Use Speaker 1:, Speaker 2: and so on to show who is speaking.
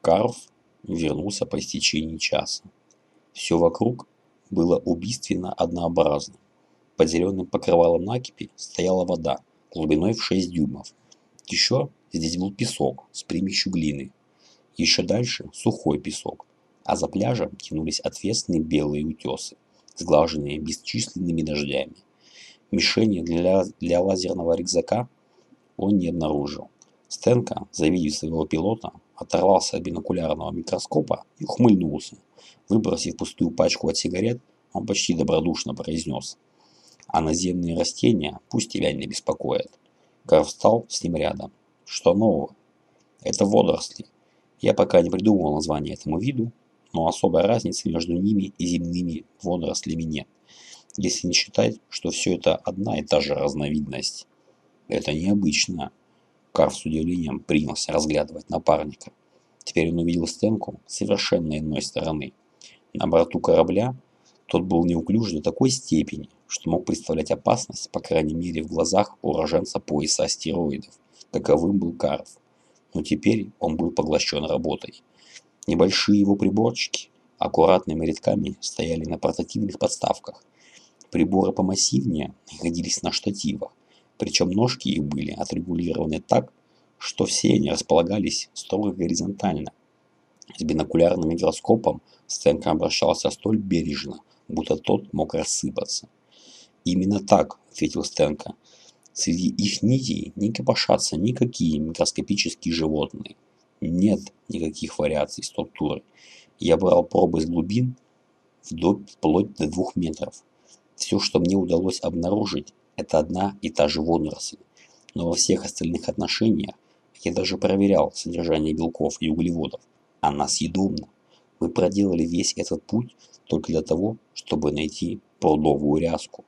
Speaker 1: Карв вернулся по истечении часа. Все вокруг было убийственно однообразно. Под зеленым покрывалом накипи стояла вода глубиной в 6 дюймов. Еще здесь был песок с примесью глины. Еще дальше сухой песок, а за пляжем тянулись отвесные белые утесы, сглаженные бесчисленными дождями. Мишени для, для лазерного рюкзака он не обнаружил. Стенка, завидев своего пилота, оторвался от бинокулярного микроскопа и ухмыльнулся. Выбросив пустую пачку от сигарет, он почти добродушно произнес. «А наземные растения пусть тебя не беспокоят». Карл встал с ним рядом. «Что нового?» «Это водоросли. Я пока не придумал название этому виду, но особой разницы между ними и земными водорослями нет если не считать, что все это одна и та же разновидность. Это необычно. Карл с удивлением принялся разглядывать напарника. Теперь он увидел стенку совершенно иной стороны. На борту корабля тот был неуклюж до такой степени, что мог представлять опасность, по крайней мере, в глазах уроженца пояса астероидов. Таковым был Карв. Но теперь он был поглощен работой. Небольшие его приборчики аккуратными рядками стояли на портативных подставках, Приборы помассивнее находились на штативах, причем ножки их были отрегулированы так, что все они располагались строго горизонтально. С бинокулярным микроскопом Стэнка обращался столь бережно, будто тот мог рассыпаться. «Именно так», — ответил Стэнка. «Среди их нитей не копошатся никакие микроскопические животные. Нет никаких вариаций структуры. Я брал пробы из глубин вплоть до двух метров. Все, что мне удалось обнаружить, это одна и та же водоросль. Но во всех остальных отношениях я даже проверял содержание белков и углеводов. Она съедобна. Мы проделали весь этот путь только для того, чтобы найти прудовую ряску.